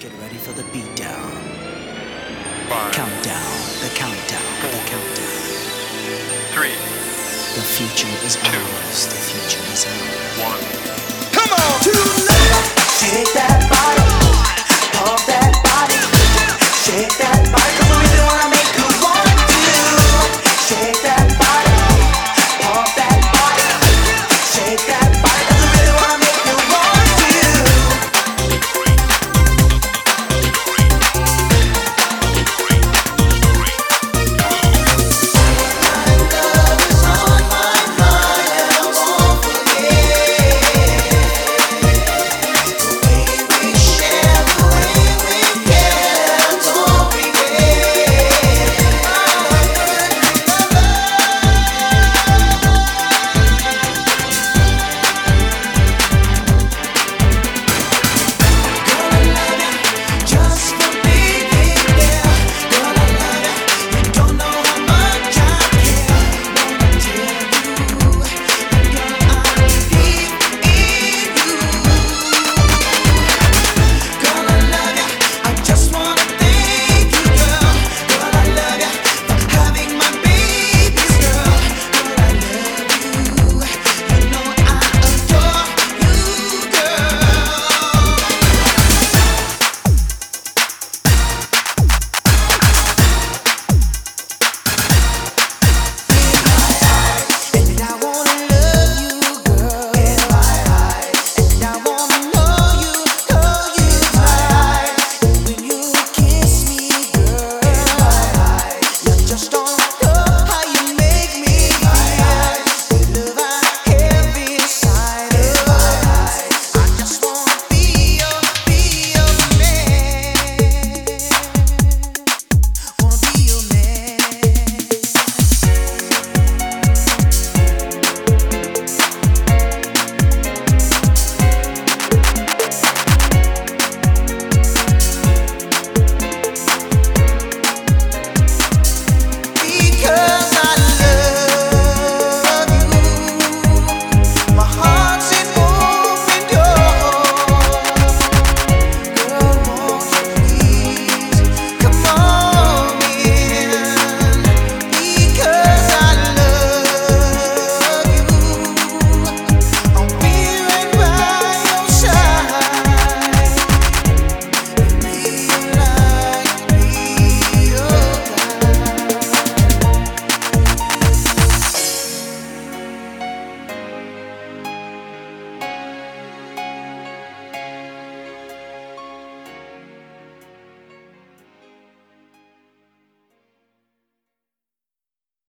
Get ready for the beatdown. Five, Countdown. The countdown. The countdown. three, The future is ours. The future is ours. one.